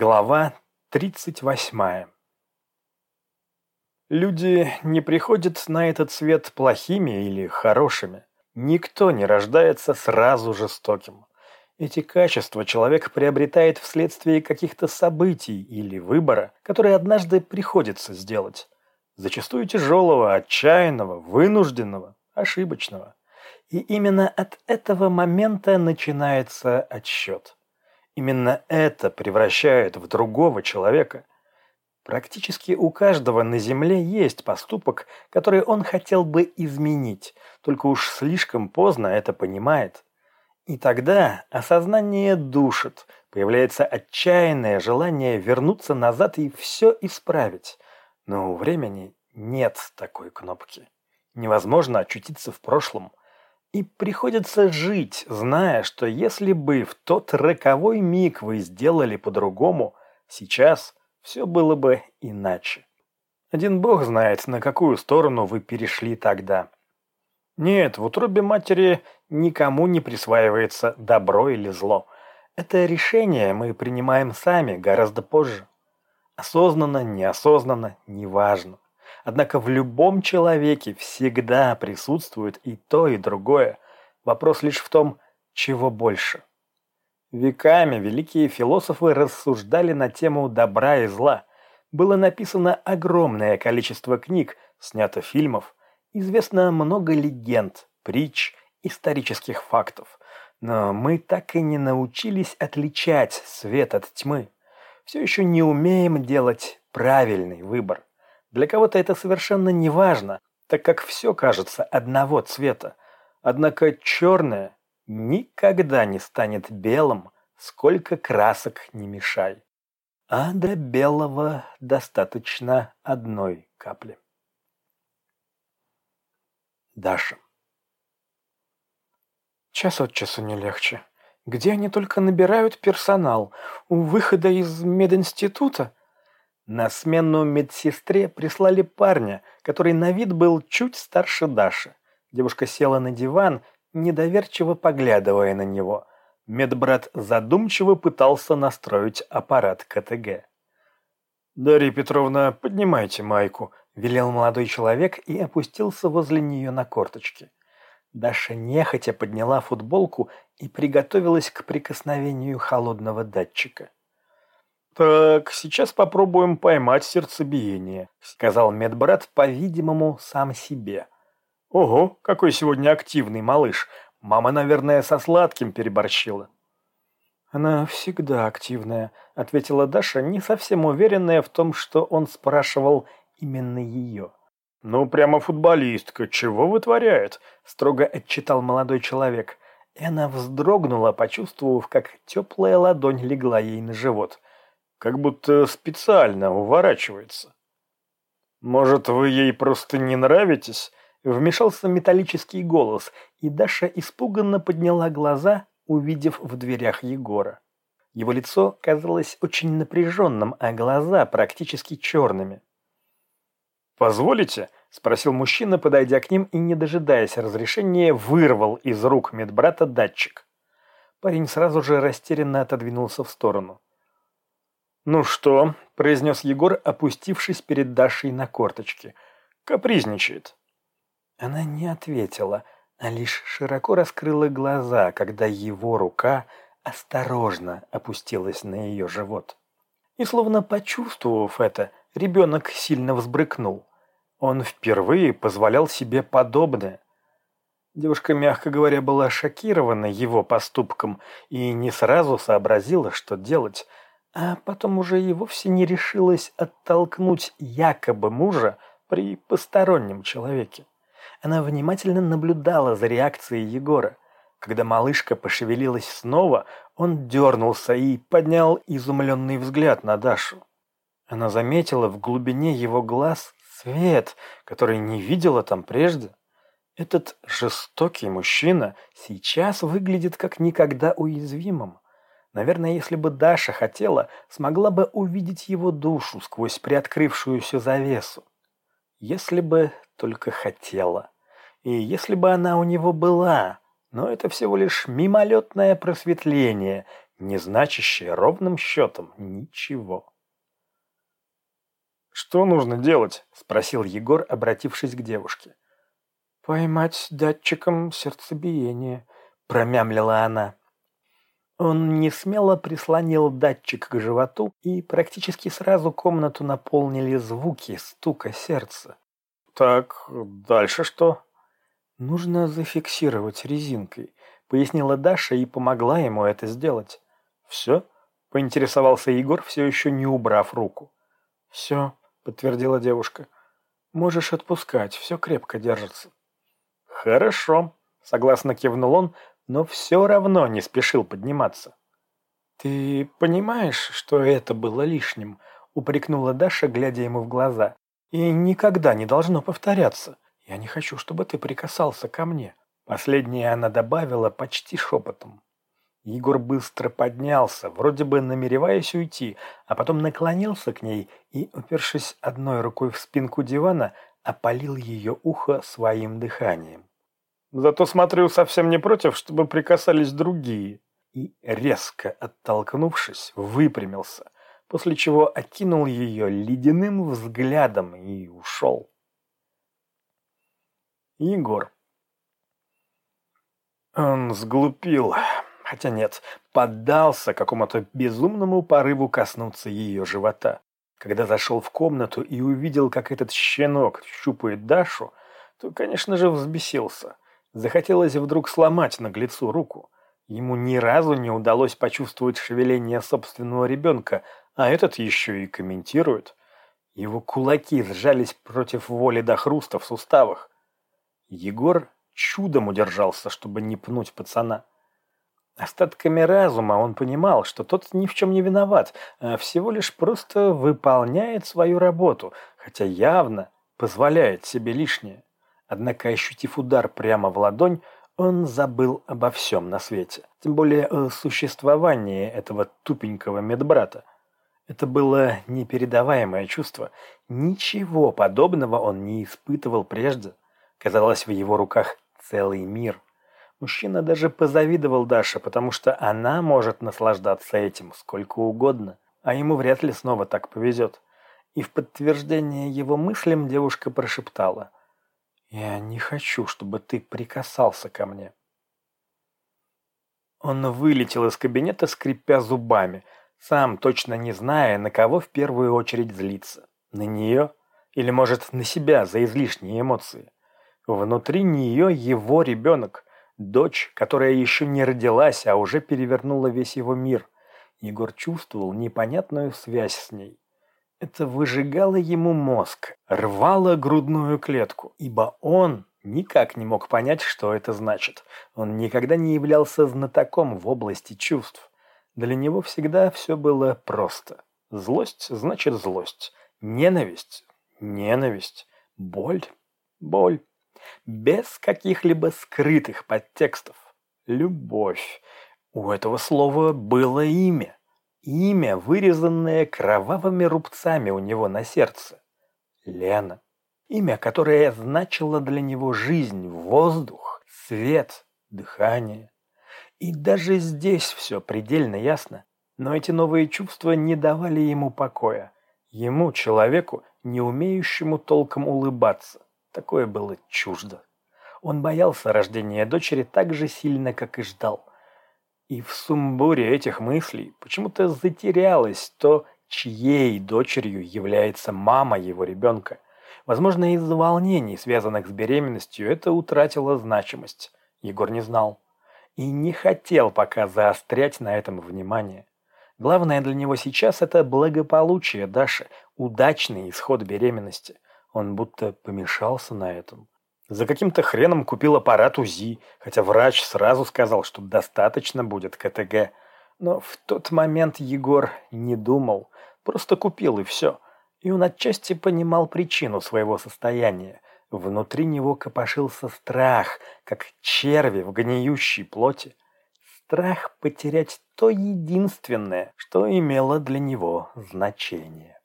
Глава 38 Люди не приходят на этот свет плохими или хорошими. Никто не рождается сразу жестоким. Эти качества человек приобретает вследствие каких-то событий или выбора, которые однажды приходится сделать. Зачастую тяжелого, отчаянного, вынужденного, ошибочного. И именно от этого момента начинается отсчет. Именно это превращает в другого человека. Практически у каждого на Земле есть поступок, который он хотел бы изменить, только уж слишком поздно это понимает. И тогда осознание душит, появляется отчаянное желание вернуться назад и все исправить. Но у времени нет такой кнопки. Невозможно очутиться в прошлом. И приходится жить, зная, что если бы в тот роковой миг вы сделали по-другому, сейчас все было бы иначе. Один бог знает, на какую сторону вы перешли тогда. Нет, в утробе матери никому не присваивается добро или зло. Это решение мы принимаем сами гораздо позже. Осознанно, неосознанно, неважно. Однако в любом человеке всегда присутствует и то, и другое. Вопрос лишь в том, чего больше. Веками великие философы рассуждали на тему добра и зла. Было написано огромное количество книг, снято фильмов, известно много легенд, притч, исторических фактов. Но мы так и не научились отличать свет от тьмы. Все еще не умеем делать правильный выбор. Для кого-то это совершенно не важно, так как все кажется одного цвета. Однако черное никогда не станет белым, сколько красок не мешай. А до белого достаточно одной капли. Даша. Час от часу не легче. Где они только набирают персонал? У выхода из мединститута? На смену медсестре прислали парня, который на вид был чуть старше Даши. Девушка села на диван, недоверчиво поглядывая на него. Медбрат задумчиво пытался настроить аппарат КТГ. «Дарья Петровна, поднимайте майку», – велел молодой человек и опустился возле нее на корточки. Даша нехотя подняла футболку и приготовилась к прикосновению холодного датчика. «Так, сейчас попробуем поймать сердцебиение», — сказал медбрат, по-видимому, сам себе. «Ого, какой сегодня активный малыш. Мама, наверное, со сладким переборщила». «Она всегда активная», — ответила Даша, не совсем уверенная в том, что он спрашивал именно ее. «Ну, прямо футболистка, чего вытворяет?» — строго отчитал молодой человек. И она вздрогнула, почувствовав, как теплая ладонь легла ей на живот как будто специально уворачивается. «Может, вы ей просто не нравитесь?» Вмешался металлический голос, и Даша испуганно подняла глаза, увидев в дверях Егора. Его лицо казалось очень напряженным, а глаза практически черными. «Позволите?» – спросил мужчина, подойдя к ним и, не дожидаясь разрешения, вырвал из рук медбрата датчик. Парень сразу же растерянно отодвинулся в сторону. «Ну что?» – произнес Егор, опустившись перед Дашей на корточки. «Капризничает». Она не ответила, а лишь широко раскрыла глаза, когда его рука осторожно опустилась на ее живот. И словно почувствовав это, ребенок сильно взбрыкнул. Он впервые позволял себе подобное. Девушка, мягко говоря, была шокирована его поступком и не сразу сообразила, что делать – а потом уже и вовсе не решилась оттолкнуть якобы мужа при постороннем человеке. Она внимательно наблюдала за реакцией Егора. Когда малышка пошевелилась снова, он дернулся и поднял изумленный взгляд на Дашу. Она заметила в глубине его глаз свет, который не видела там прежде. Этот жестокий мужчина сейчас выглядит как никогда уязвимым. Наверное, если бы Даша хотела, смогла бы увидеть его душу сквозь приоткрывшуюся завесу. Если бы только хотела. И если бы она у него была. Но это всего лишь мимолетное просветление, не значащее ровным счетом ничего. «Что нужно делать?» – спросил Егор, обратившись к девушке. «Поймать датчиком сердцебиение», – промямлила она. Он не смело прислонил датчик к животу, и практически сразу комнату наполнили звуки стука сердца. «Так, дальше что?» «Нужно зафиксировать резинкой», — пояснила Даша и помогла ему это сделать. «Все?» — поинтересовался Егор, все еще не убрав руку. «Все», — подтвердила девушка. «Можешь отпускать, все крепко держится». «Хорошо», — согласно кивнул он, но все равно не спешил подниматься. «Ты понимаешь, что это было лишним?» — упрекнула Даша, глядя ему в глаза. «И никогда не должно повторяться. Я не хочу, чтобы ты прикасался ко мне». Последнее она добавила почти шепотом. Егор быстро поднялся, вроде бы намереваясь уйти, а потом наклонился к ней и, упершись одной рукой в спинку дивана, опалил ее ухо своим дыханием. Зато смотрю совсем не против, чтобы прикасались другие. И, резко оттолкнувшись, выпрямился, после чего окинул ее ледяным взглядом и ушел. Егор. Он сглупил, хотя нет, поддался какому-то безумному порыву коснуться ее живота. Когда зашел в комнату и увидел, как этот щенок щупает Дашу, то, конечно же, взбесился – Захотелось вдруг сломать наглецу руку. Ему ни разу не удалось почувствовать шевеление собственного ребенка, а этот еще и комментирует. Его кулаки сжались против воли до хруста в суставах. Егор чудом удержался, чтобы не пнуть пацана. Остатками разума он понимал, что тот ни в чем не виноват, а всего лишь просто выполняет свою работу, хотя явно позволяет себе лишнее. Однако, ощутив удар прямо в ладонь, он забыл обо всем на свете, тем более о существовании этого тупенького медбрата. Это было непередаваемое чувство. Ничего подобного он не испытывал прежде. Казалось, в его руках целый мир. Мужчина даже позавидовал Даше, потому что она может наслаждаться этим сколько угодно, а ему вряд ли снова так повезет. И в подтверждение его мыслям девушка прошептала – я не хочу, чтобы ты прикасался ко мне. Он вылетел из кабинета, скрипя зубами, сам точно не зная, на кого в первую очередь злиться. На нее? Или, может, на себя за излишние эмоции? Внутри нее его ребенок, дочь, которая еще не родилась, а уже перевернула весь его мир. Егор чувствовал непонятную связь с ней. Это выжигало ему мозг, рвало грудную клетку, ибо он никак не мог понять, что это значит. Он никогда не являлся знатоком в области чувств. Для него всегда все было просто. Злость значит злость. Ненависть – ненависть. Боль – боль. Без каких-либо скрытых подтекстов. Любовь. У этого слова было имя. Имя, вырезанное кровавыми рубцами у него на сердце. Лена. Имя, которое значило для него жизнь, воздух, свет, дыхание. И даже здесь все предельно ясно. Но эти новые чувства не давали ему покоя. Ему, человеку, не умеющему толком улыбаться. Такое было чуждо. Он боялся рождения дочери так же сильно, как и ждал. И в сумбуре этих мыслей почему-то затерялось то, чьей дочерью является мама его ребенка. Возможно, из-за волнений, связанных с беременностью, это утратило значимость. Егор не знал. И не хотел пока заострять на этом внимание. Главное для него сейчас это благополучие Даши, удачный исход беременности. Он будто помешался на этом. За каким-то хреном купил аппарат УЗИ, хотя врач сразу сказал, что достаточно будет КТГ. Но в тот момент Егор не думал, просто купил и все. И он отчасти понимал причину своего состояния. Внутри него копошился страх, как черви в гниющей плоти. Страх потерять то единственное, что имело для него значение.